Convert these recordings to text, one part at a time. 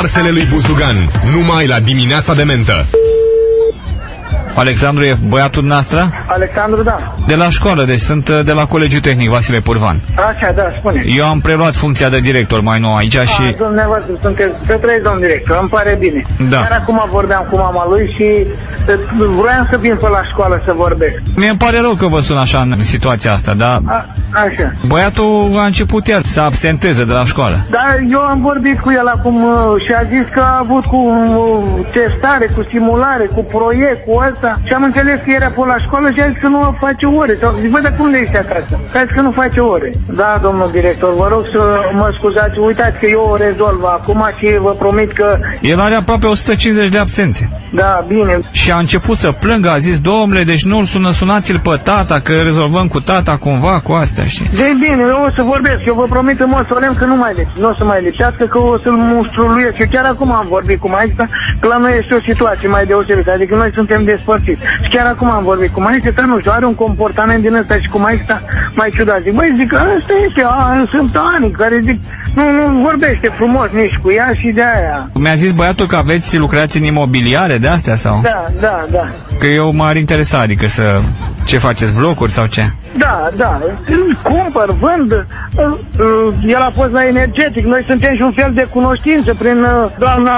Farsele lui Buzdugan. Numai la dimineața de mentă. Alexandru e băiatul noastră? Alexandru, da. De la școală, deci sunt uh, de la Colegiul Tehnic Vasile Purvan. Așa, da, spune. Eu am preluat funcția de director mai nou aici și... A, dumneavoastră, sunteți pe trei, domn director, îmi pare bine. Da. Chiar acum vorbeam cu mama lui și uh, vroiam să vin pe la școală să vorbesc. Mie îmi pare rău că vă sun așa în situația asta, dar A, așa. băiatul a început iar să absenteze de la școală. Dar eu am vorbit cu el acum uh, și a zis că a avut cu uh, testare, cu simulare, cu proiect, cu asta și am înțeles că era pe la școală și a zis că nu face ore. Sau zic, bă, dar cum le ești acasă? Și a zis că nu face ore. Da, domnul director, vă rog să mă scuzați, uitați că eu o rezolv acum și vă promit că, El are aproape 150 de absențe. da, bine, Și a început să plângă, a zis, domnule, deci nu-l sună, sunați-l pe tata, că rezolvăm cu tata cumva cu astea, știi? de bine, eu o să vorbesc, eu vă promit în mod solemn că nu mai lipsi, nu o să mai lipsească, că o să-l mustruluiesc. Eu chiar acum am vorbit cu Maistra, că la noi este o situație mai deosebită, adică noi suntem despărțiți. Și chiar acum am vorbit cu Maistra, că nu știu, are un comportament din ăsta și cu Maistra mai ciudat. Zic, băi, zic că ăsta este, a, sunt ani care zic, nu, nu vorbește frumos nici cu ea și de aia. Mi-a zis băiatul că aveți lucrați în imobiliare de astea sau? Da, da, da. Că eu m-ar interesa, adică să... Ce faceți, blocuri sau ce? Da, da, cumpăr, vând. Uh, uh, El a fost la energetic, noi suntem și un fel de cunoștință prin uh, doamna,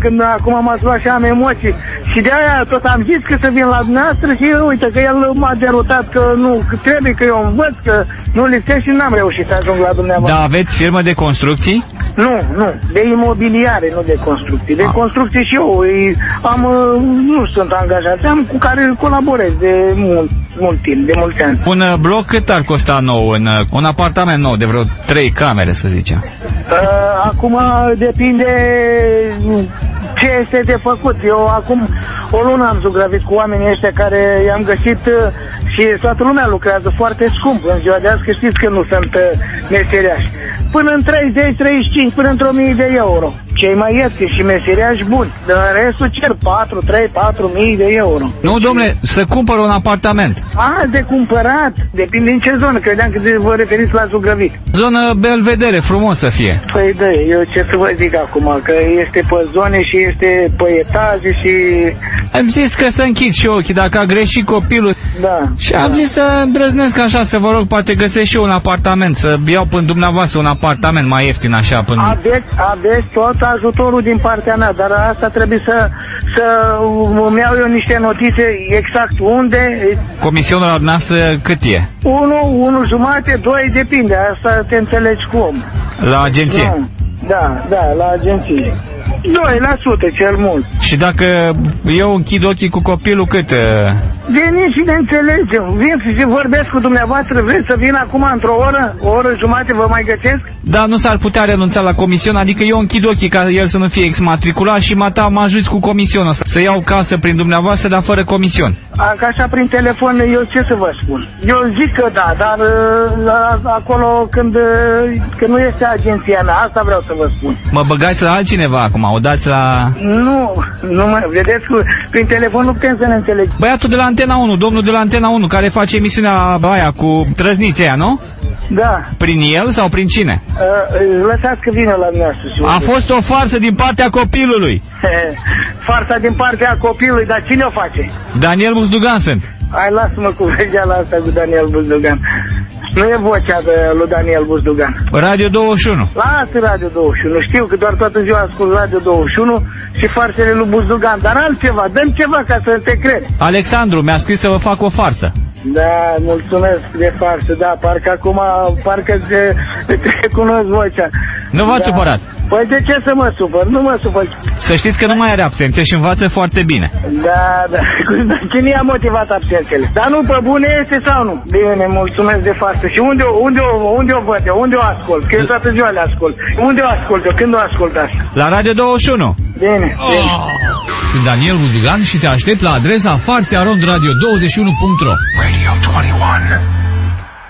când acum m-ați luat și am emoții. Și de aia tot am zis că să vin la dumneavoastră și uite că el m-a derutat că nu, că trebuie că eu învăț, că nu lipsește și n-am reușit să ajung la dumneavoastră. Da, aveți firmă de construcții? Nu, nu, de imobiliare, nu de construcții. De Ah. construcții și eu îi- am, uh, nu sunt angajat, am cu care colaborez de mult, mult timp, de mulți ani. Un uh, bloc cât ar costa nou? În, uh, un apartament nou de vreo trei camere, să zicem. Uh, acum depinde ce este de făcut. Eu acum o lună am zugrăvit cu oamenii ăștia care i-am găsit uh, și toată lumea lucrează foarte scump. În ziua de azi că știți că nu sunt uh, meseriași. Până în 30, 35, până într-o mii de euro. Cei mai ieftini și meseriași buni. De restul cer 4, 3, 4 mii de euro. Nu, domnule, să cumpăr un apartament. A, de cumpărat. Depinde în ce zonă. Credeam că vă referiți la zugrăvit. Zonă belvedere, frumos să fie. Păi da, eu ce să vă zic acum, că este pe zone și este pe etaje și... Am zis că să închid și ochii dacă a greșit copilul. Da. Și am zis să îndrăznesc așa, să vă rog, poate găsesc și eu un apartament, să iau până dumneavoastră un apartament mai ieftin așa până... Aveți, aveți tot ajutorul din partea mea, dar asta trebuie să, să îmi iau eu niște notițe exact unde, Comisionul al noastră cât e? unu, unu jumate, doi, depinde, asta te înțelegi cum. La agenție. Nu. Da, da, la agenție. 2% cel mult. Și dacă eu închid ochii cu copilul, cât? Uh, Veniți și ne înțelegem. Vin și vorbesc cu dumneavoastră. Vreți să vin acum într-o oră? O oră jumate vă mai găsesc? Da, nu s-ar putea renunța la comision, adică eu închid ochii ca el să nu fie exmatriculat și mata mă ajuți cu comisionul ăsta. Să iau casă prin dumneavoastră, dar fără comision. A, Ca așa prin telefon, eu ce să vă spun? Eu zic că da, dar uh, la- acolo când, uh, când nu este agenția mea, asta vreau să vă spun. Mă băgați la altcineva acum, o dați la... Nu, nu mă, vedeți, cu, prin telefon nu putem să ne înțelegem. Băiatul de la Antena 1, domnul de la Antena 1, care face emisiunea aia cu trăznițe aia, nu? Da, Prin el sau prin cine? uh, lăsați că vină la dumneavoastră. și A vorbesc. fost o farsă din partea copilului. Farsa din partea copilului, dar cine o face? Daniel Buzdugan sunt. Hai, lasă-mă cu vegeala asta cu Daniel Buzdugan. Nu e vocea de lui Daniel Buzdugan. Radio 21. Lasă Radio 21. Știu că doar toată ziua ascult Radio 21 și farsele lui Buzdugan. Dar altceva, dăm ceva ca să te cred. Alexandru mi-a scris să vă fac o farsă. Da, mulțumesc de farsă. Da, parcă acum, parcă te, te cunosc vocea. Nu v-ați da. supărat. Păi de ce să mă supăr? Nu mă supăr. Să știți că nu mai are absențe și învață foarte bine. Da, da. Cine i-a motivat absențele? Dar nu pe bune este sau nu? Bine, mulțumesc de față. Și unde, o- unde, o- unde o văd eu? Unde o ascult? Că eu toată ziua le ascult. Unde o ascult eu? Când o ascultați? La Radio 21. Bine, bine. Sunt Daniel Budugan și te aștept la adresa farsearondradio21.ro Radio 21.